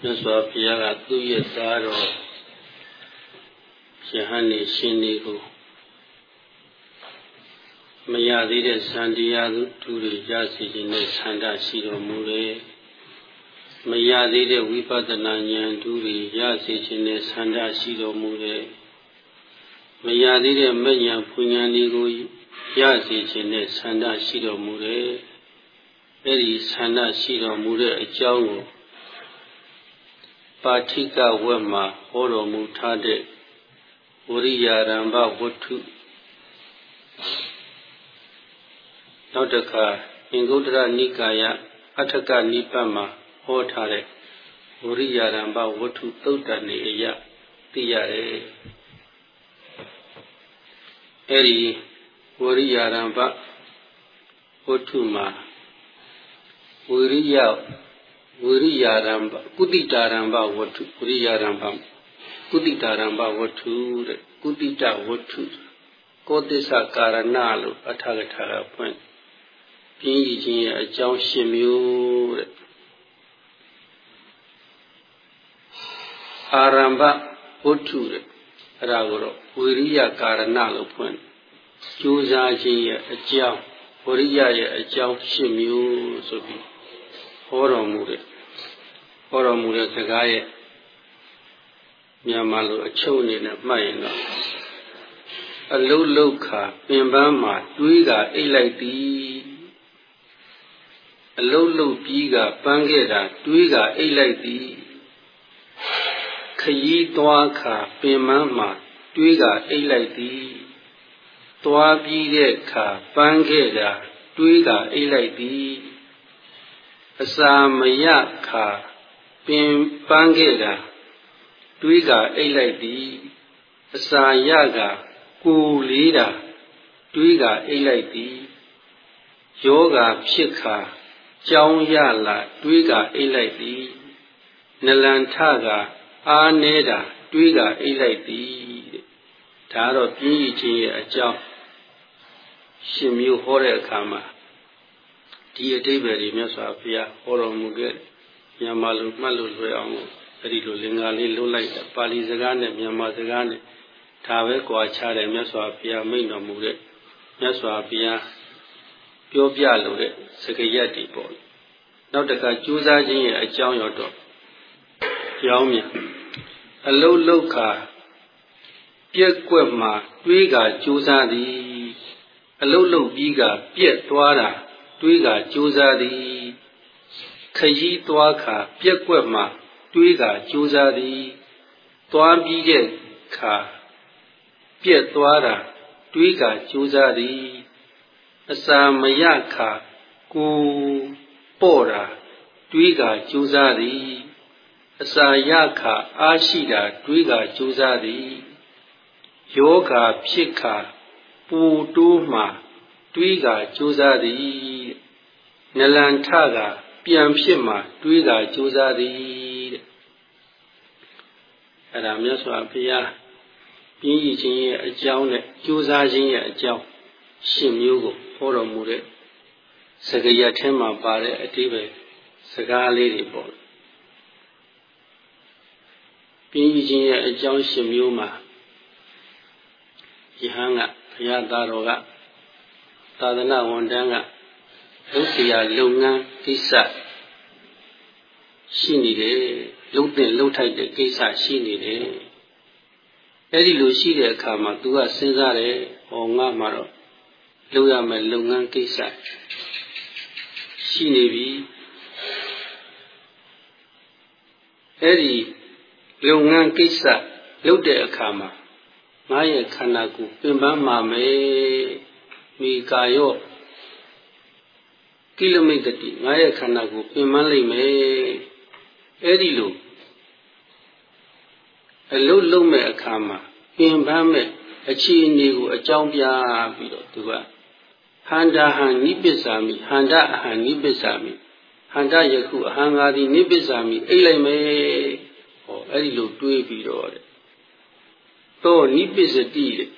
မြတ်စွာဘုရားကသူ့ရဲ့သားတော်ယဟန်နေရှင်နေကိုမရသေးတဲ့စံတရားသူတွေရစီခြင်းနဲ့ဆန္ဒရှိတော်မူတယ်မရသေးတဲ့ဝိပဿနာဉာဏ်သူတွေရစီခြင်းနဲ့ဆန္ဒရှိတော်မူတယ်မရသေးတဲ့မဉဏ်ဖွဉဏ်တွေကိုရစီခြင်းနဲ့ဆန္ဒရှိတော်မူတယ်အဲ့ဒီဆန္ဒရှိတော်မူတဲ့အကြောင်းကို ပါဠိကဝတ်မှာဟောတော်မူထားတဲ့ဝရိယာရံဘဝတ္ထုနောက်တစ်ခါအင်္ဂုတ္တရနိကာယအထကနိပတ်မှာဟောထားတဲ့ဝရိယာရံဘဝတ္ထုသုတ်တန်နေအယသိရတယ်အဲ့ဒီဝရိယာရံဘဝတ္ထုမှာဝရိယ ဝရိယာရံဘကုတိတာရံဘဝတ္ထုဝရိယာရံဘကုတိတာရံဘဝတ္ထုတဲ့ကုတိတဝတ္ထုကောသစ္စကာရဏလို့အထာကထာကဖွင့်ပြင်းရခြင်းရဲ့အကြောင်းရှင်မျိုးတဲ့အာရံဘဝတ္ထုတဲ့အဲ့ဒါကိုတော့ဝိရိယကာရဏလို့ဖွင့်ကြိုးစားခြင်းရဲ့အကြောင်းဝရိယရဲ့အကြောင်းရှင်မျိုးဆိုပြီးဟောတော်မူတဲ့ ဟောတော်မူတဲ့စကားရဲ့မြန်မာလိုအချုပ်အနေနဲ့မှတ်ရင်တော့အလုတ်လုတ်ခါပင်ပန်းမှာတွေးကအိတ်လိုက်သည်အလုတ်လုတ်ပြီးကပန်းခဲ့တာတွေးကအိတ်လိုက်သည်ခยีသွားခါပင်ပန်းမှာတွေးကအိတ်လိုက်သည်သွားပြီးတဲ့အခါပန်းခဲ့တာတွေးကအိတ်လိုက်သည်အစာမရခါ ပင်ပန်းခဲ့တာတွေးကအိတ်လိုက်သည်အစာရကကိုလေးတာတွေးကအိတ်လိုက်သည်ယောဂဖြစ်ခါကြောင်းရလာတွေးကအိတ်လိုက်သည်နလန်ထကအာနေတာတွေးကအိတ်လိုက်သည်ဒါတော့ပြင်းရခြင်းရဲ့အကြောင်းရှင်မျိုးဟောတဲ့အခါမှာဒီအတိပ္ပယ်တွေမြတ်စွာဘုရားဟောတော်မူခဲ့ မြန်မာလိုမှတ်လို့လွယ်အောင်အဲ့ဒီလိုလင်္ကာလေးလွတ်လိုက်တာပါဠိစကားနဲ့မြန်မာစကားနဲ့ဒါပဲကြွာချတယ်မြတ်စွာဘုရားမိန့်တော်မူတဲ့မြတ်စွာဘုရားပြောပြလို့တဲ့စကရက်တွေပေါ့နောက်တခါကြိုးစားခြင်းရဲ့အကြောင်းရောတော့ကြောင်းမြန်အလုတ်လုတ်ခါပြက်ကွက်မှာတွေးကကြိုးစားသည်အလုတ်လုတ်ပြီးကပြက်သွားတာတွေးကကြိုးစားသည် ခยีသွားခါပြက်ကွက်မှာတွေးကကြိုးစားသည်သွားပြီးတဲ့ခါပြက်သွားတာတွေးကကြိုးစားသည်အစာမရခါကိုပေါ့တာတွေးကကြိုးစားသည်အစာရခါအားရှိတာတွေးကကြိုးစားသည်ယောဂါဖြစ်ခါပူတိုးမှတွေးကကြိုးစားသည်နလန်ထက ပြန်ဖြစ်မှတွေးကကြိုးစားသည်တဲ့အဲ့ဒါမြတ်စွာဘုရားပြင်းရခြင်းရဲ့အကြောင်းနဲ့ကြိုးစားခြင်းရဲ့အကြောင်းရှင်မျိုးကိုဟောတော်မူတဲ့စကားရထဲမှာပါတဲ့အတိပဲစကားလေးတွေပေါ့ပြင်းရခြင်းရဲ့အကြောင်းရှင်မျိုးမှာယဟန်ကဘုရားသားတော်ကသာသနာဝန်တန်းက လုပ်เสียလုပ်ငန်းကိစ္စရှိနေတယ်လုပ်တဲ့လုပ်ထိုက်တဲ့ကိစ္စရှိနေတယ်အဲ့ဒီလိုရှိတဲ့အခါမှာ तू ကစဉ်းစားတယ်ဟောငါမှာတော့လုပ်ရမယ်လုပ်ငန်းကိစ္စရှိနေပြီအဲ့ဒီလုပ်ငန်းကိစ္စလုပ်တဲ့အခါမှာငါရဲ့ခန္ဓာကိုယ်ပင်ပန်းမှာမယ်မိကာယော ကိလမိတ်တိငါရဲ့ခန္ဓာကိုယ်ပင်ပန်းလိမ့်မယ်အဲ့ဒီလိုအလုတ်လုံးမဲ့အခါမှာပင်ပန်းမဲ့အခြေအနေကိုအကြောင်းပြပြီးတော့သူကဟန္တာဟံနိပ္ပစ္ဆာမိဟန္တာအဟံနိပ္ပစ္ဆာမိဟန္တာယခုအဟံငါသည်နိပ္ပစ္ဆာမိအိတ်လိုက်မယ်ဟောအဲ့ဒီလိုတွေးပြီးတော့တဲ့တော့နိပ္ပစ္စတိတဲ့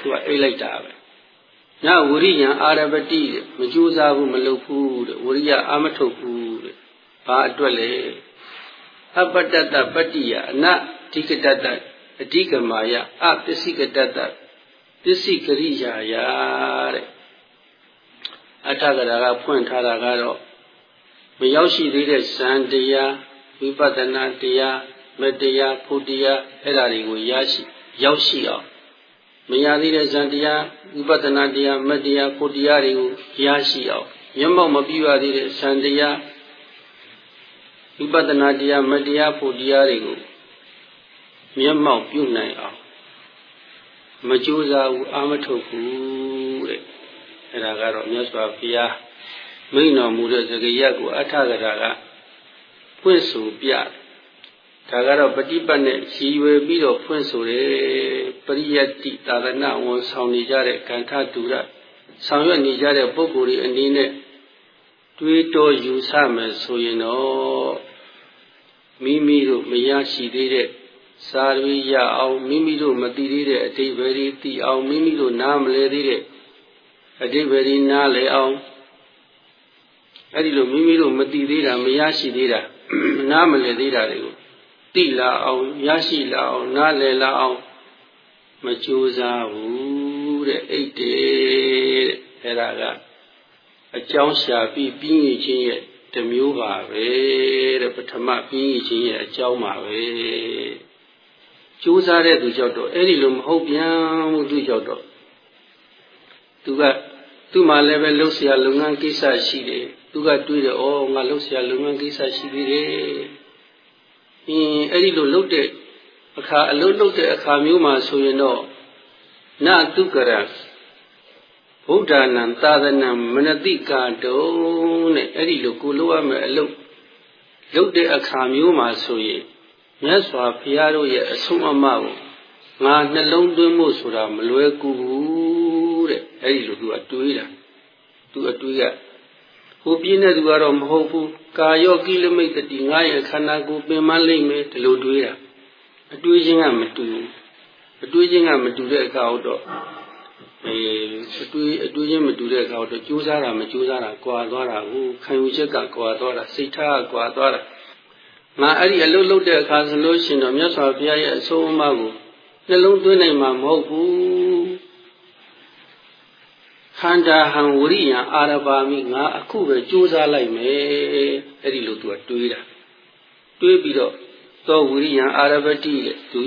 သူကအိတ်လိုက်တာပဲ ညဝရိယံအာရပတိတဲ့မကြိုးစားဘူးမလုပ်ဘူးတဲ့ဝရိယအာမထုတ်ဘူးတဲ့ဘာအတွက်လဲအပတ္တတပတ္တိယအနဓိကတတအဓိကမာယအပစ္စည်းကတတပစ္စည်းကရိယာယတဲ့အထကရာကဖွင့်ထားတာကတော့မရောက်ရှိသေးတဲ့ဇန်တရားဝိပဿနာတရားမတရားဖုတရားအဲ့ဒါတွေကိုရရှိရောက်ရှိအောင် မရသေးတဲ့ဇန်တရားဝိပဿနာတရားမတရားဖုတရားတွေကိုရရှိအောင်မျက်မှောက်မပြည့်ရသေးတဲ့ဇန်တရားဝိပဿနာတရားမတရားဖုတရားတွေကိုမျက်မှောက်ပြုနိုင်အောင်မကြိုးစားဘူးအာမထုတ်ဘူးတဲ့အဲ့ဒါကတော့မြတ်စွာဘုရားမိန့်တော်မူတဲ့စကားရက်ကိုအထကရာကဖွင့်ဆိုပြ ဒါကတော့ပฏิပတ်နဲ့ရည်ရွယ်ပြီးတော့ဖွင့်ဆိုတယ်ပရိယတ္တိသာသနာဝန်ဆောင်နေကြတဲ့ကန္ထတူရဆောင်ရွက်နေကြတဲ့ပုဂ္ဂိုလ်တွေအနေနဲ့တွေးတောယူဆမယ်ဆိုရင်တော့မိမိတို့မရရှိသေးတဲ့စာရီရအောင်မိမိတို့မသိသေးတဲ့အတိပ္ပယ်တွေသိအောင်မိမိတို့နားမလဲသေးတဲ့အတိပ္ပယ်တွေနားလဲအောင်အဲ့ဒီလိုမိမိတို့မသိသေးတာမရရှိသေးတာနားမလဲသေးတာတွေကို သိလာအောင်ရရှိလာအောင်နားလည်လာအောင်မကြိုးစားဘူးတဲ့အိတ်တဲ့အဲ့ဒါကအကြောင်းရှာပြီးပြီးရင်ချင်းရဲ့တမျိုးပါပဲတဲ့ပထမပြီးရင်ချင်းရဲ့အကြောင်းပါပဲကြိုးစားတဲ့သူကြောင့်တော့အဲ့ဒီလိုမဟုတ်ပြန်ဘူးသူကြောင့်တော့သူကသူ့မှာလည်းပဲလှုပ်ရှားလုပ်ငန်းကိစ္စရှိတယ်သူကတွေးတယ်ဩငါလှုပ်ရှားလုပ်ငန်းကိစ္စရှိသေးတယ် အင်းအဲ့ဒီလိုလှုပ်တဲ့အခါအလုပ်လုပ်တဲ့အခါမျိုးမှာဆိုရင်တော့နတုကရဗုဒ္ဓနာသာသနာမနတိကာတုံးတဲ့အဲ့ဒီလိုကိုလိုရမယ်အလုပ်လုပ်တဲ့အခါမျိုးမှာဆိုရင်မြတ်စွာဘုရားတို့ရဲ့အဆုံးအမကိုငါနှလုံးသွင်းဖို့ဆိုတာမလွယ်ကူဘူးတဲ့အဲ့ဒီလိုသူကတွေးတာသူအတွေးက ဟိုပြင်းတဲ့သူကတော့မဟုတ်ဘူးကာယောကိလမိတ်တိငါရဲ့ခန္ဓာကိုယ်ပင်မလိမ့်မယ်ဒီလိုတွေးတာအတွေးချင်းကမတူဘူးအတွေးချင်းကမတူတဲ့အခါတော့အဲအတွေးအတွေးချင်းမတူတဲ့အခါတော့ကြိုးစားတာမကြိုးစားတာကွာသွားတာကိုခံယူချက်ကကွာသွားတာစိတ်ထားကကွာသွားတာငါအဲ့ဒီအလုပ်လုပ်တဲ့အခါဆိုလို့ရှိရင်တော့မြတ်စွာဘုရားရဲ့အဆုံးအမကိုနှလုံးသွင်းနိုင်မှာမဟုတ်ဘူး ခန္ဓာဟံဝရိယံအာရပါမိငါအခုပဲကြိုးစားလိုက်မယ်အဲ့ဒီလိုသူကတွေးတာတွေးပြီးတော့သောဝရိယံအာရပတိတဲ့သူ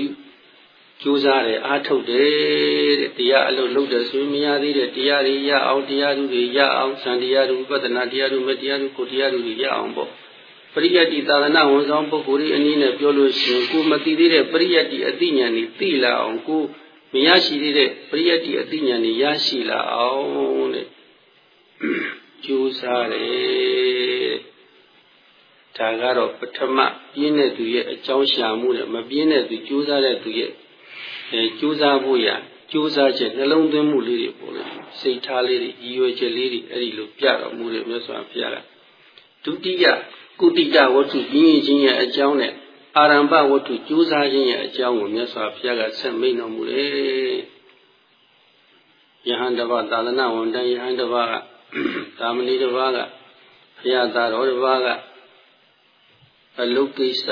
ကြိုးစားတယ်အားထုတ်တယ်တဲ့တရားအလုပ်လုပ်တယ်ဆိုရင်မရသေးတဲ့တရားတွေရအောင်တရားတွေရအောင်သံတရားတွေဝိပဿနာတရားတွေမတရားတွေကိုတရားတွေရအောင်ပေါ့ပရိယတ်တိသာသနာဝန်ဆောင်ပုဂ္ဂိုလ်တွေအနည်းနဲ့ပြောလို့ရှိရင်ကိုမသိသေးတဲ့ပရိယတ်တိအသိဉာဏ်တွေသိလာအောင်ကို မရရှိသေးတဲ့ပရိယတ်တိအသိဉာဏ်တွေရရှိလာအောင်တဲ့ကြိုးစားတယ်ဒါကတော့ပထမပြင်းတဲ့သူရဲ့အကြောင်းရှာမှုနဲ့မပြင်းတဲ့သူကြိုးစားတဲ့သူရဲ့အဲကြိုးစားဖို့ရကြိုးစားချက်နှလုံးသွင်းမှုလေးတွေပေါ်လာစိတ်ထားလေးတွေရည်ရွယ်ချက်လေးတွေအဲ့ဒီလိုပြတော်မူတယ်မြတ်စွာဘုရားကဒုတိယကုတိတဝတ္ထုပြင်းခြင်းရဲ့အကြောင်းနဲ့ အာရမ္ပဝတ္ထုကြိုးစားခြင်းရဲ့အကြောင်းကိုမြတ်စွာဘုရားကဆက်မိန်တော်မူတယ်ယဟန်တပါသာသနာဝန်တန်ယဟန်တပါကသာမဏေတပါကဘုရားသားတော်တပါကအလုတ်ကိစ္စ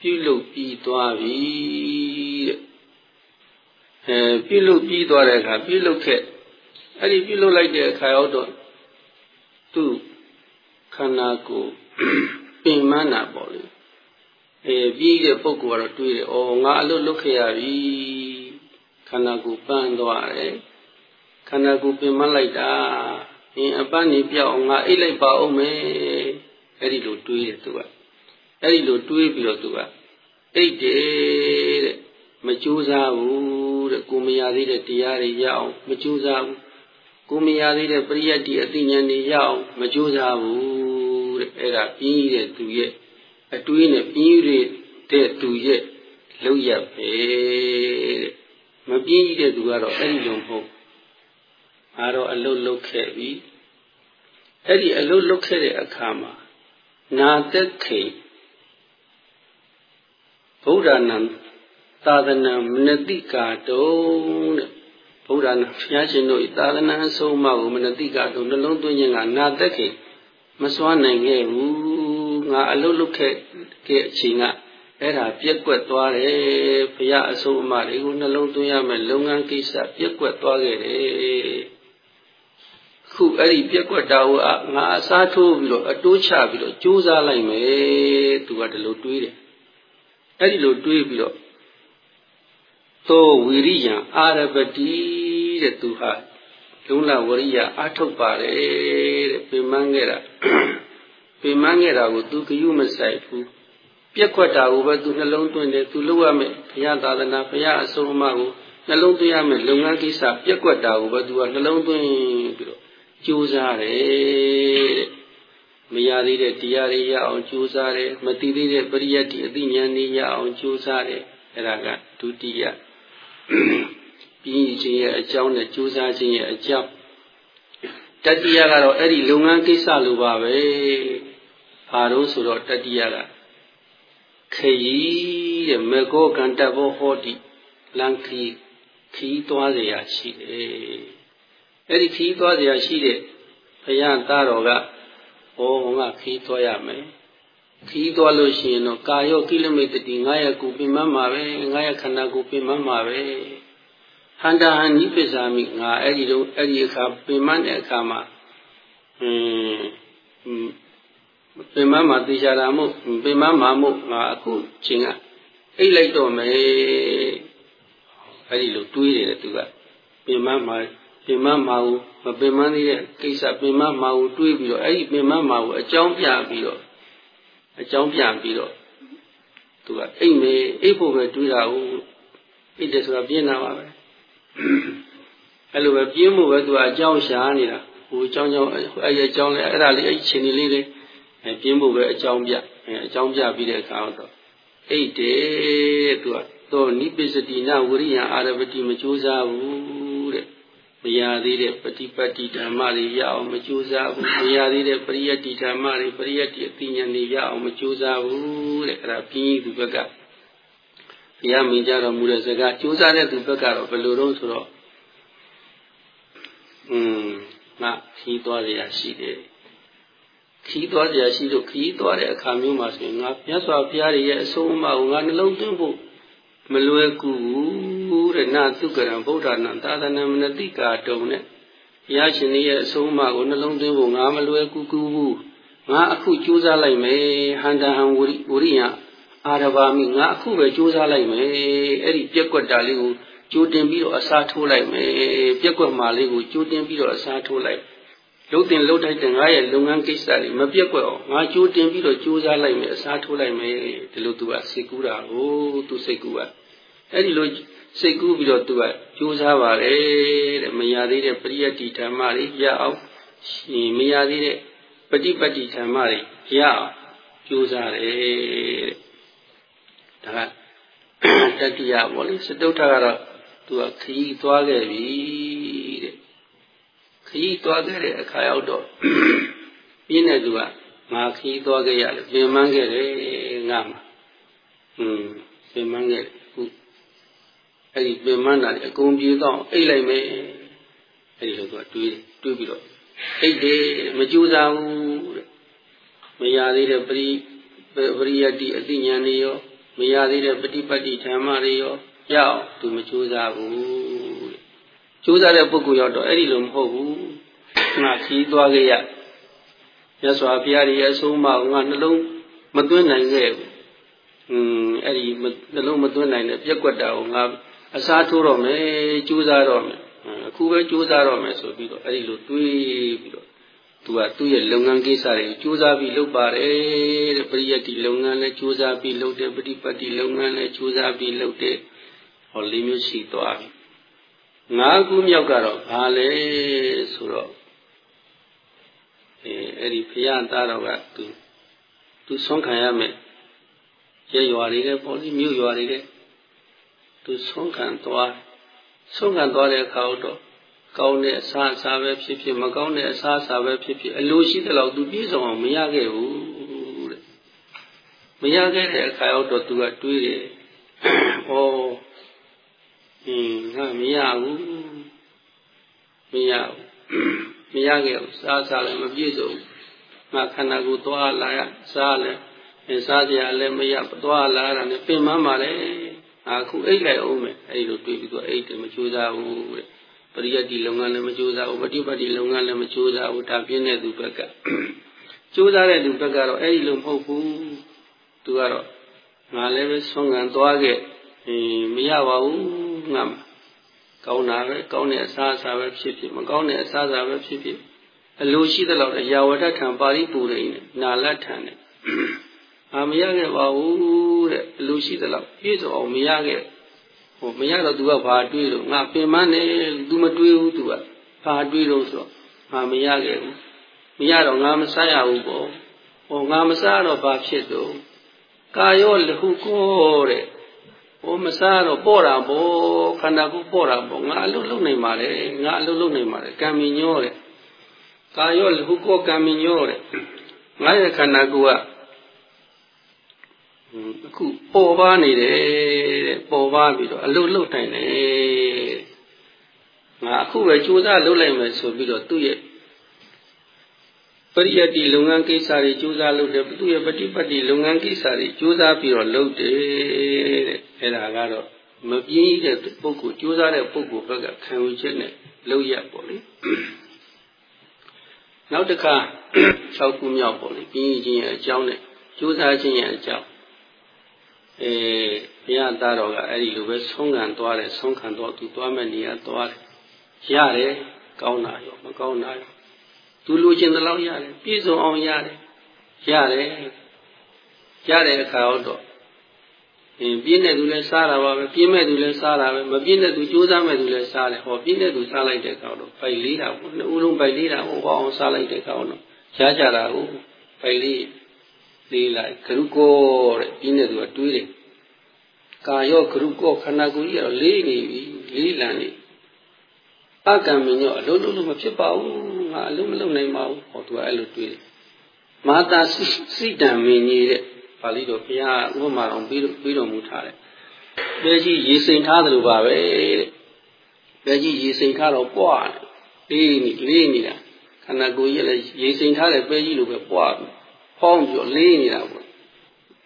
ပြုလုပ်ပြီးသွားပြီတဲ့အဲပြုလုပ်ပြီးသွားတဲ့အခါပြုလုပ်ခဲ့အဲ့ဒီပြုလုပ်လိုက်တဲ့အခါရောက်တော့သူ့ခန္ဓာကိုယ်ပင်မနာပေါ့လေအဲ ပြီးတဲ့ပုဂ္ဂိုလ်ကတော့တွေးတယ်ဩငါအလုပ်လုပ်ခဲ့ရပြီခန္ဓာကိုယ်ပန်းသွားတယ်ခန္ဓာကိုယ်ပင်မလိုက်တာအင်းအပန်းနေပြောက်ငါအိတ်လိုက်ပါအောင်မယ်အဲ့ဒီလိုတွေးတယ်သူကအဲ့ဒီလိုတွေးပြီးတော့သူကအိတ်တယ်တဲ့မကြိုးစားဘူးတဲ့ကိုမရသေးတဲ့တရားတွေရအောင်မကြိုးစားဘူးကိုမရသေးတဲ့ပရိယတ်တိအသိဉာဏ်တွေရအောင်မကြိုးစားဘူးတဲ့အဲ့ဒါပြင်းရတဲ့သူရဲ့အတွေးနဲ့ပြင်းရတဲ့ သူရဲ့လောက်ရပဲတဲ့မပြင်းရတဲ့သူကတော့အဲ့ဒီလိုမဟုတ်အားတော့အလုတ်လုတ်ခဲ့ပြီအဲ့ဒီအလုတ်လုတ်ခဲ့တဲ့အခါမှာနာသက်ခေဗုဒ္ဓနာသာသနာမနတိကာတုံတဲ့ဗုဒ္ဓနာဘုရားရှင်တို့သာသနာအဆုံးအမကိုမနတိကာတုံနှလုံးသွင်းခြင်းကနာသက်ခေမစွမ်းနိုင်ခဲ့ဘူးငါအလုတ်လုတ်ခဲ့ခကဲအချိန်က အဲ့ဒါပြက်ကွက်သွားတယ်ဘုရားအဆုံးအမတွေကိုနှလုံးသွင်းရမယ်လုပ်ငန်းကိစ္စပြက်ကွက်သွားခဲ့တယ်ခုအဲ့ဒီပြက်ကွက်တာကိုငါအစားထိုးပြီးတော့အတိုးချပြီးတော့ကြိုးစားလိုက်မယ်သူကဒီလိုတွေးတယ်အဲ့ဒီလိုတွေးပြီးတော့သောဝီရိယံအာရပတိတဲ့သူဟာလုံလဝရိယအထုတ်ပါတယ်တဲ့ပြင်မခဲ့တာပြင်မခဲ့တာကိုသူကယူမဆိုင်ဘူး ပြက်ခွက်တာကိုပဲသူနှလုံးသွင်းတယ်သူလုပ်ရမယ်ဘုရားသာသနာဘုရားအဆုံးအမကိုနှလုံးသွင်းရမယ်လုပ်ငန်းကိစ္စပြက်ခွက်တာကိုပဲသူကနှလုံးသွင်းပြီးတော့ကြိုးစားတယ်တဲ့မရသေးတဲ့တရားတွေရအောင်ကြိုးစားတယ်မသိသေးတဲ့ပရိယတ်တိအသိဉာဏ်တွေရအောင်ကြိုးစားတယ်အဲ့ဒါကဒုတိယပြီးခြင်းရဲ့အကြောင်းနဲ့ကြိုးစားခြင်းရဲ့အကြောင်းတတိယကတော့အဲ့ဒီလုပ်ငန်းကိစ္စလိုပါပဲဘာလို့ဆိုတော့တတိယက ခရီးတဲ့မေကောကန္တဘောဟောတိလန်ခီခီးသွားเสียရှိတယ်အဲ့ဒီခီးသွားเสียရှိတဲ့ဘုရားသားတော်ကဟောငါခီးသွားရမယ်ခီးသွားလို့ရှိရင်တော့ကာယောကိလမိတတိ900ခုပြင်မှမှာပဲ900ခန္ဓာကိုပြင်မှမှာပဲဟန္တာဟနိပစ္ဆာမိငါအဲ့ဒီတော့အဲ့ဒီအခါပြင်မှတဲ့အခါမှာอืม း ပင်မမှာသိချတာမို့ပင်မမှာမို့ငါအခုချင်းကအိတ်လိုက်တော့မယ်အဲ့ဒီလိုတွေးတယ်သူကပင်မမှာပင်မမှာကိုမပင်မသေးတဲ့ကိစ္စပင်မမှာကိုတွေးပြီးတော့အဲ့ဒီပင်မမှာကိုအကြောင်းပြပြီးတော့အကြောင်းပြပြီးတော့သူကအိတ်မယ်အိတ်ဖို့ပဲတွေးတာကိုအိတ်တယ်ဆိုတာပြင်းတာပါပဲအဲ့လိုပဲပြင်းမှုပဲသူကအကြောင်းရှာနေတာဟိုအကြောင်းကြောင့်အဲ့ဒီအကြောင်းလဲအဲ့ဒါလေးအဲ့ဒီခြေနေလေးလေးအဲ ပြင်းဖို့ပဲအကြောင်းပြအဲအကြောင်းပြပြီးတဲ့အခါတော့အိတ်တယ်သူကတော့နိပစ္စတိနဝရိယအာရပတိမကြိုးစားဘူးတဲ့မရသေးတဲ့ပฏิပတ်တိဓမ္မတွေရအောင်မကြိုးစားဘူးမရသေးတဲ့ပရိယတ္တိဓမ္မတွေပရိယတ္တိအသိဉာဏ်တွေရအောင်မကြိုးစားဘူးတဲ့အဲ့ဒါပြင်းသူဘက်ကဘုရားမိန့်ကြတော်မူတဲ့စကားကြိုးစားတဲ့သူဘက်ကတော့ဘယ်လိုတော့ဆိုတော့อืมငါခီးသွားရရှိတယ် ခီးသွားကြရှိလို့ခီးသွားတဲ့အခါမျိုးမှာဆိုရင်ငါမြတ်စွာဘုရားရဲ့အဆုံးအမကိုငါနှလုံးသွင်းဖို့မလွယ်ကူဘူးတဲ့နာသုကရံဗုဒ္ဓနာသာသနာမနတိကာတုံနဲ့ဘုရားရှင်ရဲ့အဆုံးအမကိုနှလုံးသွင်းဖို့ငါမလွယ်ကူကူဘူးငါအခုကြိုးစားလိုက်မယ်ဟန္တဟံဝရိဝရိယအာရဘာမိငါအခုပဲကြိုးစားလိုက်မယ်အဲ့ဒီပြက်ကွက်တာလေးကိုကြိုးတင်ပြီးတော့အစားထိုးလိုက်မယ်ပြက်ကွက်မာလေးကိုကြိုးတင်ပြီးတော့အစားထိုးလိုက် လှုပ်တင်လှုပ်ထိုက်တဲ့ငါရဲ့လုပ်ငန်းကိစ္စတွေမပြတ်ကွက်အောင်ငါကြိုးတင်ပြီးတော့ကြိုးစားလိုက်မယ်အစားထိုးလိုက်မယ်ဒီလိုသူကစိတ်ကူးတာကိုသူစိတ်ကူးကအဲ့ဒီလိုစိတ်ကူးပြီးတော့သူကကြိုးစားပါတယ်တဲ့မရသေးတဲ့ပရိယတ္တိဓမ္မတွေရအောင်ရှင်မရသေးတဲ့ပฏิပတ်တိဓမ္မတွေရအောင်ကြိုးစားတယ်တဲ့ဒါကတတိယပေါ့လေစတုထကတော့သူကခရီးသွားခဲ့ပြီ ခရီးသွားခဲ့တဲ့အခါရောက်တော့ပြင်းတဲ့သူကငါခရီးသွားခဲ့ရတယ်ပြင်မှန်းခဲ့တယ်ငါမှာอืมပြင်မှန်းခဲ့ခုအဲ့ဒီပြင်မှန်းတာအကုန်ပြေတော့အိတ်လိုက်မယ်အဲ့ဒီလိုသူကတွေးတွေးပြီးတော့အိတ်တယ်မကြိုးစားဘူးတဲ့မရသေးတဲ့ပရိပရိယတ္တိအသိဉာဏ်တွေရောမရသေးတဲ့ပฏิပတ်တိဓမ္မတွေရောရောက်သူမကြိုးစားဘူးတဲ့ ကြိုးစားတဲ့ပုဂ္ဂိုလ်ရောက်တော့အဲ့ဒီလိုမဟုတ်ဘူးငါခီးသွားခဲ့ရမြတ်စွာဘုရားရဲ့အဆုံးအမငါနှလုံးမသွင်းနိုင်ခဲ့ဘူးอืมအဲ့ဒီနှလုံးမသွင်းနိုင်တဲ့ပြက်ကွက်တာကိုငါအစားထိုးတော့မယ်ကြိုးစားတော့မယ်အခုပဲကြိုးစားတော့မယ်ဆိုပြီးတော့အဲ့ဒီလိုတွေးပြီးတော့သူကသူ့ရဲ့လုပ်ငန်းကိစ္စတွေကြိုးစားပြီးလုပ်ပါတယ်တဲ့ပရိယတ်တိလုပ်ငန်းလည်းကြိုးစားပြီးလုပ်တယ်ပฏิပတ်တိလုပ်ငန်းလည်းကြိုးစားပြီးလုပ်တယ်ဟောလေးမျိုးရှိသွားပြီ ငါးခုမြောက်ကတော့ဘာလဲဆိုတော့အဲအဲ့ဒီဖရာသားတော်ကသူသူဆုံးခံရမယ်ရဲရွာတွေလည်းပေါ်လိမြို့ရွာတွေလည်းသူဆုံးခံသွားဆုံးခံသွားတဲ့အခါတော့ကောင်းတဲ့အစားအစာပဲဖြစ်ဖြစ်မကောင်းတဲ့အစားအစာပဲဖြစ်ဖြစ်အလိုရှိတဲ့လောက်သူပြည့်စုံအောင်မရခဲ့ဘူးတဲ့မရခဲ့တဲ့အခါတော့သူကတွေးတယ်ဩ အင်းငါမရဘူးမရဘူးမရခဲ့ဘူးစားစားလည်းမပြည့်စုံငါခန္ဓာကိုယ်သွားလာရစားလည်းမအင်းစားစရာလည်းမရသွားလာတာနဲ့ပင်မမှာလေအခုအိတ်လိုက်အောင်မယ်အဲ့လိုတွေ့ပြီးတော့အိတ်တယ်မကြိုးစားဘူးတဲ့ပရိယတ်ဒီလုပ်ငန်းလည်းမကြိုးစားဘူးပฏิပတ်ဒီလုပ်ငန်းလည်းမကြိုးစားဘူးဒါပြင်းတဲ့သူဘက်ကကြိုးစားတဲ့သူဘက်ကတော့အဲ့ဒီလိုမဟုတ်ဘူးသူကတော့ငါလည်းပဲဆွမ်းခံသွားခဲ့အင်းမရပါဘူး ငါမှာကောင်းတာပဲကောင်းတဲ့အစားအစာပဲဖြစ်ဖြစ်မကောင်းတဲ့အစားအစာပဲဖြစ်ဖြစ်အလိုရှိသလောက်ရာဝတ္ထထံပါဠိပူရိနဲ့နာလတ်ထံနဲ့အာမရခဲ့ပါဘူးတဲ့အလိုရှိသလောက်ပြည့်စုံအောင်မရခဲ့ဟိုမရတော့ तू ကဘာတွေးလို့ငါပင်မနဲ့ तू မတွေးဘူး तू ကဘာတွေးလို့ဆိုတော့ငါမရခဲ့ဘူးမရတော့ငါမစားရဘူးပေါ့ဟောငါမစားတော့ဘာဖြစ်တော့ကာယောလဟုကောတဲ့ ဟောမစားတော့ပေါ့တာပေါ့ခန္ဓာကိုယ်ပေါ့တာပေါ့ငါအလုပ်လုပ်နိုင်ပါလေငါအလုပ်လုပ်နိုင်ပါလေကံမညောတဲ့ကာယောလဟုကောကံမညောတဲ့ငါရဲ့ခန္ဓာကိုယ်ကအခုပေါ်ပါနေတယ်တဲ့ပေါ်ပါပြီးတော့အလုတ်လုတ်နိုင်တယ်ငါအခုပဲကြိုးစားလုပ်လိုက်မယ်ဆိုပြီးတော့သူ့ရဲ့ ပရိယတ်တိလုပ်ငန်းကိစ္စတွေကြိုးစားလုပ်တယ်သူ့ရဲ့ပฏิပတ်တိလုပ်ငန်းကိစ္စတွေကြိုးစားပြီးတော့လုပ်တယ်တဲ့အဲ့ဒါကတော့မပြင်းတဲ့ပုဂ္ဂိုလ်ကြိုးစားတဲ့ပုဂ္ဂိုလ်ဘက်ကခံယူချက်နဲ့လုပ်ရပေါ့လေနောက်တစ်ခါ6ခုမြောက်ပေါ့လေပြင်းခြင်းရဲ့အကြောင်းနဲ့ကြိုးစားခြင်းရဲ့အကြောင်းအဲဘုရားသားတော်ကအဲ့ဒီလိုပဲဆုံးခံသွားတယ်ဆုံးခံတော့သူသွားမဲ့နေရာသွားတယ်ရတယ်ကောင်းတာရောမကောင်းတာရော သူလိုချင်တဲ့လောက်ရတယ်ပြည့်စုံအောင်ရတယ်ရတယ်ရတဲ့အခါတော့အင်းပြင်းတဲ့သူလည်းစားတာပါပဲပြင်းမဲ့သူလည်းစားတာပဲမပြင်းတဲ့သူကြိုးစားမဲ့သူလည်းစားတယ်ဟောပြင်းတဲ့သူစားလိုက်တဲ့အခါတော့ပိုက်လေးတာပေါ့နှစ်ဦးလုံးပိုက်လေးတာဟောအောင်စားလိုက်တဲ့အခါတော့ရကြတာကိုပိုက်လေးလေးလိုက်ဂရုကောတဲ့ပြင်းတဲ့သူကတွေးတယ်ကာယောဂရုကောခန္ဓာကိုယ်ကြီးကတော့လေးနေပြီလေးလံနေအကံမညောအလုံးလုံးမဖြစ်ပါဘူး ငါအလုံးမလုံးနိုင်ပါဘူးဟောသူကအဲ့လိုတွေးတယ်မာတာစိတံမင်းကြီးတဲ့ပါဠိတော်ဘုရားဥပမာတော်ပြီးပြီးတော်မူထားတယ်ပဲကြီးရေစိမ်ထားတယ်လို့ပါပဲတဲ့ပဲကြီးရေစိမ်ထားတော့ပွားတယ်လေးနေလေးနေတာခန္ဓာကိုယ်ကြီးလည်းရေစိမ်ထားတဲ့ပဲကြီးလိုပဲပွားပြီးဖောင်းပြီးတော့လေးနေတာပေါ့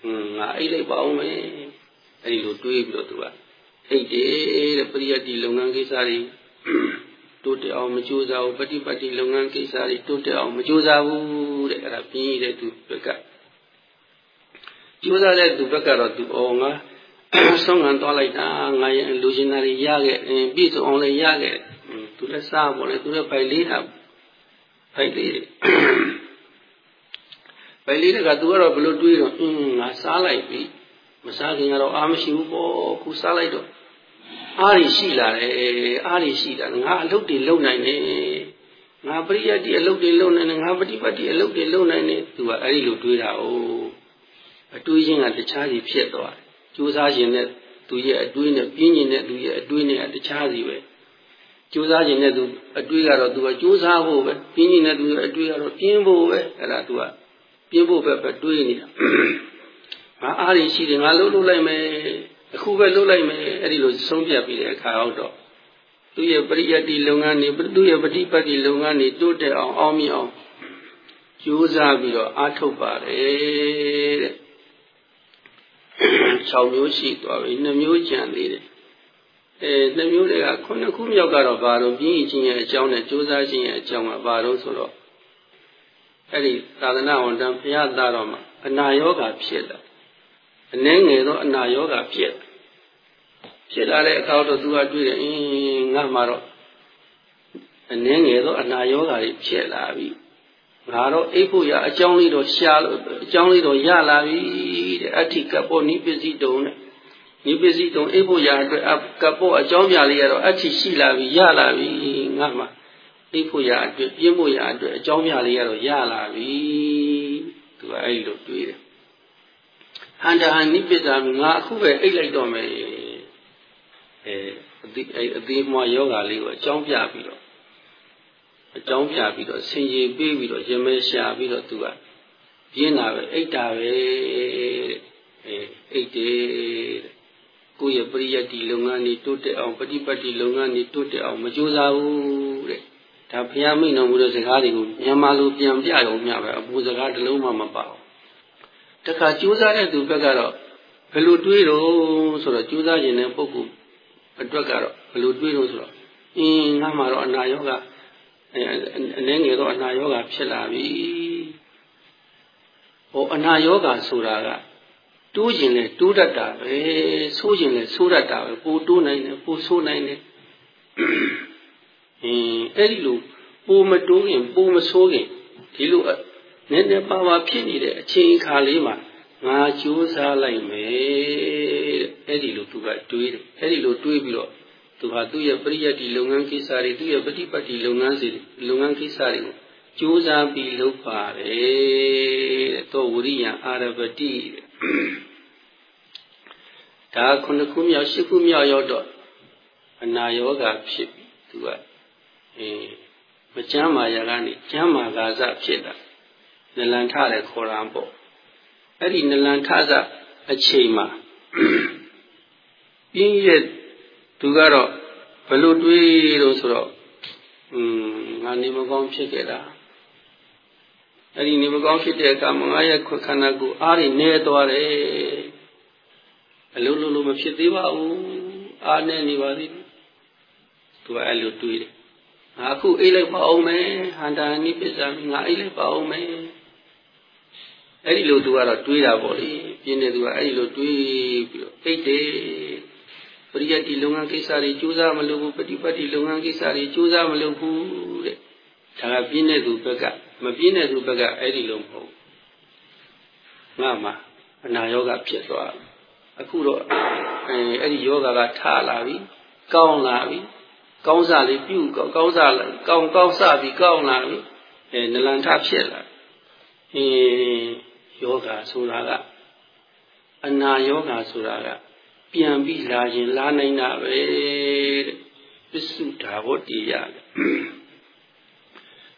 ဟွန်းငါအိတ်လိုက်ပါဦးမယ်အဲ့ဒီလိုတွေးပြီးတော့သူကအိတ်တယ်တဲ့ပရိယတ်တိလုပ်ငန်းကိစ္စတွေ တိုးတက်အောင်မကြိုးစားဘူးပฏิပတ်တိလုပ်ငန်းကိစ္စတွေတိုးတက်အောင်မကြိုးစားဘူးတဲ့အဲ့ဒါပြင်းရတဲ့သူဘက်ကကြိုးစားတဲ့သူဘက်ကတော့သူအော်ငါဆုံးခံသွားလိုက်တာငါရဲ့လူချင်းသားတွေရခဲ့ပြည့်စုံအောင်လည်းရခဲ့သူလည်းစားပေါ်လေသူလည်းဖိုင်လေးတာဖိုင်လေးဖိုင်လေးကသူကတော့ဘလို့တွေးတော့အင်းငါစားလိုက်ပြီမစားခင်ကတော့အာမရှိဘူးပေါ့ခုစားလိုက်တော့ အားရရှိလာတယ်အားရရှိတာငါအလုပ်တွေလုပ်နိုင်တယ်ငါပရိယတ်တိအလုပ်တွေလုပ်နိုင်တယ်ငါပฏิပတ်တိအလုပ်တွေလုပ်နိုင်တယ်သူကအဲ့ဒီလိုတွေးတာ哦အတွေးချင်းကတခြားစီဖြစ်သွားတယ်ကြိုးစားခြင်းနဲ့သူရဲ့အတွေးနဲ့ပြင်းခြင်းနဲ့သူရဲ့အတွေးနဲ့တခြားစီပဲကြိုးစားခြင်းနဲ့သူအတွေးကတော့သူကကြိုးစားဖို့ပဲပြင်းခြင်းနဲ့သူရဲ့အတွေးကတော့ပြင်းဖို့ပဲအဲ့ဒါသူကပြင်းဖို့ပဲပဲတွေးနေတာငါအားရရှိတယ်ငါလှုပ်လှုပ်လိုက်မယ် အခုပဲလှုပ်လိုက်မယ်အဲ့ဒီလိုဆုံးဖြတ်ပြီးတဲ့အခါတော့သူရဲ့ပရိယတ်တိလုပ်ငန်းတွေသူရဲ့ပฏิပတ်တိလုပ်ငန်းတွေတိုးတက်အောင်အောင်မြင်အောင်ကြိုးစားပြီးတော့အားထုတ်ပါတယ်တဲ့6မျိုးရှိသွားပြီ2မျိုးကျန်သေးတယ်အဲ2မျိုးတွေက9ခုမြောက်ကတော့ဘာလို့ပြင်းချင်းရဲ့အကြောင်းနဲ့ကြိုးစားခြင်းရဲ့အကြောင်းကဘာလို့ဆိုတော့အဲ့ဒီသာသနာဝန်တန်ဘုရားသားတော်မှာအနာယောဂါဖြစ်လာအနှဲငယ်သောအနာယောဂါဖြစ် ဖြစ်လာတဲ့အခါတော့သူကတွေ့တယ်အင်းငါမှတော့အနှဲငယ်သောအနာယောဂါတွေဖြစ်လာပြီငါတော့အိပ်ဖို့ရအကြောင်းလေးတော့ရှာလို့အကြောင်းလေးတော့ရလာပြီတဲ့အဋ္ဌိကပောနိပစ္စည်းတုံနဲ့နိပစ္စည်းတုံအိပ်ဖို့ရအတွက်ကပောအကြောင်းပြလေးရတော့အဋ္ဌိရှိလာပြီရလာပြီငါမှအိပ်ဖို့ရအတွက်ပြင်းဖို့ရအတွက်အကြောင်းပြလေးရတော့ရလာပြီသူကအဲ့လိုတွေးတယ်ဟန္တာဟနိပိတာငါအခုပဲအိတ်လိုက်တော့မယ် အဲအတိအသေးမွားယောဂါလေးကိုအကြောင်းပြပြီးတော့အကြောင်းပြပြီးတော့ဆင်ခြင်ပေးပြီးတော့ရမဲရှာပြီးတော့သူကပြင်းတာပဲအိတ်တာပဲအဲအိတ်တယ်ကိုယ့်ရဲ့ပရိယတ်ဒီလုပ်ငန်းတွေတိုးတက်အောင်ပฏิပတ်ဒီလုပ်ငန်းတွေတိုးတက်အောင်မကြိုးစားဘူးတဲ့ဒါဘုရားမိန့်တော်မူတဲ့စကားတွေကိုမြန်မာလိုပြန်ပြရုံမျှပဲအပူစကားတစ်လုံးမှမပါဘူးတခါကြိုးစားတဲ့သူဘက်ကတော့ဘယ်လိုတွေးတော့ဆိုတော့ကြိုးစားခြင်းတဲ့ပုဂ္ဂိုလ် အတွက်ကတော့ဘယ်လိုတွေးလို့ဆိုတော့အင်းငါမှတော့အနာရောဂါအနည်းငယ်တော့အနာရောဂါဖြစ်လာပြီဟိုအနာရောဂါဆိုတာကတိုးခြင်းလဲတိုးတတ်တာပဲဆိုးခြင်းလဲဆိုးတတ်တာပဲပိုတိုးနိုင်တယ်ပိုဆိုးနိုင်တယ်အင်းအဲ့ဒီလိုပိုမတိုးခင်ပိုမဆိုးခင်ဒီလိုနည်းနည်းပါးပါးဖြစ်နေတဲ့အချိန်အခါလေးမှာငါကြိုးစားလိုက်မယ် အဲ့ဒီလိုသူကတွေးတယ်အဲ့ဒီလိုတွေးပြီးတော့သူဟာသူ့ရဲ့ပရိယတ်ဒီလုပ်ငန်းကိစ္စတွေသူ့ရဲ့ပฏิပတ်တိလုပ်ငန်းစီလုပ်ငန်းကိစ္စတွေကိုကြိုးစားပြီးလုပ်ပါတယ်တဲ့သောဝရိယအာရပတိဒါခုနှစ်ခုမြောက်ရှစ်ခုမြောက်ရောက်တော့အနာယောဂဖြစ်ပြီသူကအဲမကျမ်းမာရာကနေကျမ်းမာကာစဖြစ်တာနလန်ထတဲ့ခေါ်တာပေါ့အဲ့ဒီနလန်ထစအချိန်မှာ ပြင်းရဲ့သူကတော့ဘလို့တွေးလို့ဆိုတော့อืมငါနေမကောင်းဖြစ်ခဲ့တာအဲ့ဒီနေမကောင်းဖြစ်တဲ့အခါမှာငါရဲ့ခန္ဓာကိုယ်အားတွေနေသွားတယ်အလုံးလုံးလုံးမဖြစ်သေးပါဘူးအားနေနေပါသေးတယ်သူကအဲ့လိုတွေးတယ်ငါအခုအိတ်လိုက်ပါအောင်မယ်ဟန္တာနိပစ္ဆာငါအိတ်လိုက်ပါအောင်မယ်အဲ့ဒီလိုသူကတော့တွေးတာပေါ့လေပြင်းနေသူကအဲ့ဒီလိုတွေးပြီးတော့အိတ်တယ် ပရိယတ်ဒီလုပ်ငန်းကိစ္စတွေကြိုးစားမလုပ်ဘူးပฏิပတ်ဒီလုပ်ငန်းကိစ္စတွေကြိုးစားမလုပ်ဘူးတဲ့ဒါကပြင်းတဲ့သူဘက်ကမပြင်းတဲ့သူဘက်ကအဲ့ဒီလိုမဟုတ်ငါမှအနာယောဂဖြစ်သွားအခုတော့အဲအဲ့ဒီယောဂကထားလာပြီကောင်းလာပြီကောင်းစားလေးပြုကောင်းစားကောင်းကောင်းစားပြီးကောင်းလာပြီအဲနလန်ထဖြစ်လာအဲယောဂဆိုတာကအနာယောဂဆိုတာက ပြန်ပြီးလာရင်လာနိုင်တာပဲတဲ့ပစ္စုဓာဝတ္တိယ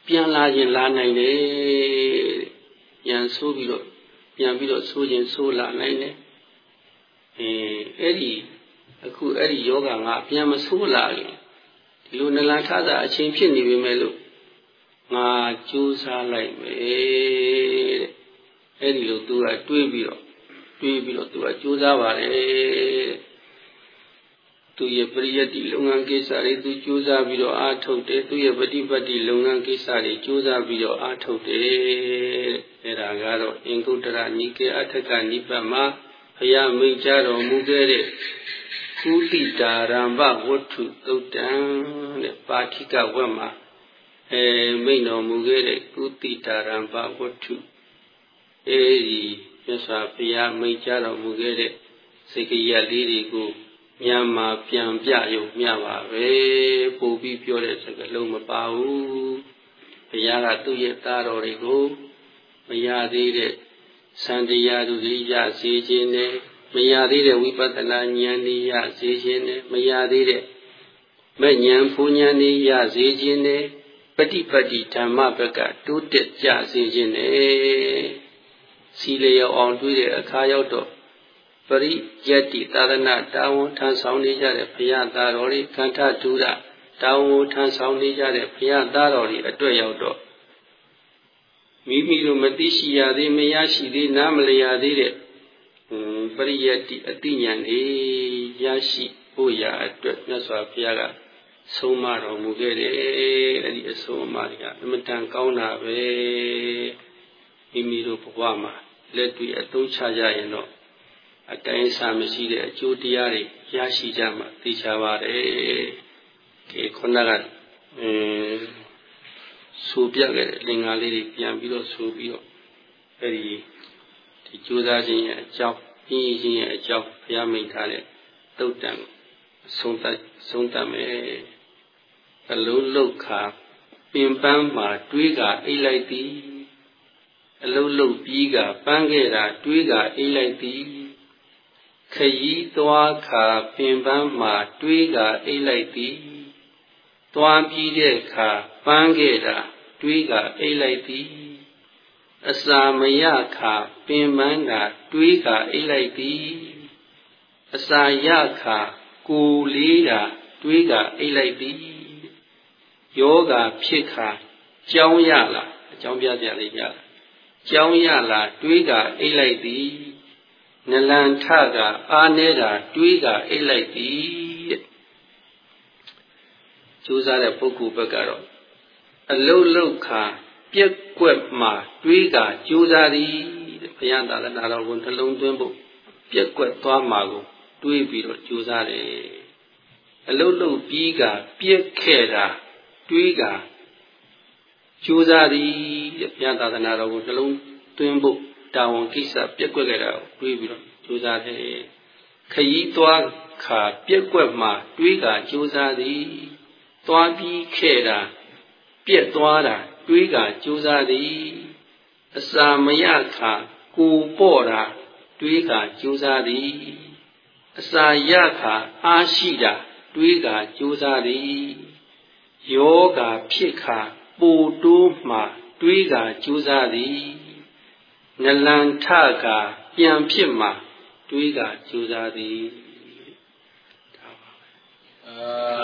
ပြန်လာရင်လာနိုင်တယ်တဲ့ပြန်ဆိုးပြီးတော့ပြန်ပြီးတော့ဆိုးခြင်းဆိုးလာနိုင်တယ်အဲအဲ့ဒီအခုအဲ့ဒီယောဂငါပြန်မဆိုးလာရင်ဒီလိုနလန်ထတာအချိန်ဖြစ်နေပြီမဲ့လို့ငါကြိုးစားလိုက်မယ်တဲ့အဲ့ဒီလိုသူကတွေးပြီးတော့ တွေးပြီးတော့သူကကြိုးစားပါလေသူရဲ့ပရိယတ်တိလုပ်ငန်းကိစ္စတွေသူကြိုးစားပြီးတော့အားထုတ်တယ်သူရဲ့ပฏิပတ်တိလုပ်ငန်းကိစ္စတွေကြိုးစားပြီးတော့အားထုတ်တယ်အဲ့ဒါကတော့အင်္ဂုတ္တရနိကေအထက်ကနိပတ်မှာဘုရားမိန့်ကြားတော်မူခဲ့တဲ့ကုတိတာရမ္ပဝတ္ထုသုတ်တံတဲ့ပါဠိကဝတ်မှာအဲမိန့်တော်မူခဲ့တဲ့ကုတိတာရမ္ပဝတ္ထုအဲဒီ မြတ်စွာဘုရားမိန့်ကြားတော်မူခဲ့တဲ့စိတ်ကရက်လေးတွေကိုမြန်မာပြန်ပြရုံမျှပါပဲပို့ပြီးပြောတဲ့စကားလုံးမပါဘူးဘုရားကသူ့ရဲ့သားတော်တွေကိုမရသေးတဲ့စံတရားသူတွေရစေခြင်းနဲ့မရသေးတဲ့ဝိပဿနာဉာဏ်ဤရစေခြင်းနဲ့မရသေးတဲ့မဲ့ဉာဏ်ဖူဉာဏ်ဤရစေခြင်းနဲ့ပฏิပတ်တိဓမ္မဘက်ကတိုးတက်ကြစေခြင်းနဲ့ စီလျော်အောင်တွေးတဲ့အခါရောက်တော့ပရိယတ္တိသာသနာတာဝန်ထမ်းဆောင်နေကြတဲ့ဘုရားသားတော်တွေကန္ထဒုရတာဝန်ထမ်းဆောင်နေကြတဲ့ဘုရားသားတော်တွေအတွက်ရောက်တော့မိမိတို့မသိရှိရသေးမရရှိသေးနားမလျာသေးတဲ့ပရိယတ္တိအတိညာဏ်လေးရရှိဖို့ရာအတွက်မြတ်စွာဘုရားကဆုံးမတော်မူခဲ့တယ်အဲ့ဒီအဆုံးအမတွေကအမတန်ကောင်းတာပဲမိမိတို့ဘဝမှာ လက်တွေ့အသုံးချကြရင်တော့အတိုင်းအစာမရှိတဲ့အကျိုးတရားတွေရရှိကြမှာသိချပါတယ်ဒီခုနကအင်းဆိုပြခဲ့တဲ့လင်္ကာလေးတွေပြန်ပြီးတော့ဆိုပြီးတော့အဲ့ဒီဒီကြိုးစားခြင်းရဲ့အကြောင်းပြင်းခြင်းရဲ့အကြောင်းဘုရားမိန့်ထားတဲ့တုတ်တံဆုံးသက်ဆုံးတတ်မယ်အလုံးလောက်ခါပင်ပန်းမှာတွေးကအိတ်လိုက်သည် အလုံးလုံးပြီးကပန်းခဲ့တာတွေးကအိတ်လိုက်သည်ခยีသွားခါပင်ပန်းမှာတွေးကအိတ်လိုက်သည်သွားပြီးတဲ့အခါပန်းခဲ့တာတွေးကအိတ်လိုက်သည်အစာမရခါပင်ပန်းကတွေးကအိတ်လိုက်သည်အစာရခါကိုလေးကတွေးကအိတ်လိုက်သည်ယောဂဖြစ်ခါကြောင်းရလားအကြောင်းပြကြလေးရလား ကြောင်းရလာတွေးကအိတ်လိုက်သည်နလန်ထကအားနေတာတွေးကအိတ်လိုက်သည်တဲ့ကြိုးစားတဲ့ပုဂ္ဂိုလ်ဘက်ကတော့အလုတ်လုတ်ခါပြက်ကွက်မှတွေးကကြိုးစားသည်တဲ့ဘုရားသာသနာတော်ကိုနှလုံးသွင်းဖို့ပြက်ကွက်သွားမှာကိုတွေးပြီးတော့ကြိုးစားတယ်အလုတ်လုတ်ပြီးကပြက်ခဲ့တာတွေးက ကြိုးစားသည်တဲ့ဘုရားသာသနာတော်ကိုနှလုံးသွင်းဖို့တာဝန်ကိစ္စပြက်ကွက်ခဲ့တာကိုတွေးပြီးတော့ကြိုးစားတယ်ခရီးသွားခါပြက်ကွက်မှတွေးကကြိုးစားသည်သွားပြီးခဲ့တာပြက်သွားတာတွေးကကြိုးစားသည်အစာမရခါကိုပေါ့တာတွေးကကြိုးစားသည်အစာရခါအားရှိတာတွေးကကြိုးစားသည်ယောဂါဖြစ်ခါ ပူတိုးမှတွေးကာကြိုးစားသည်နလန်ထကာပြန်ဖြစ်မှတွေးကာကြိုးစားသည်ဒါပါပဲအာ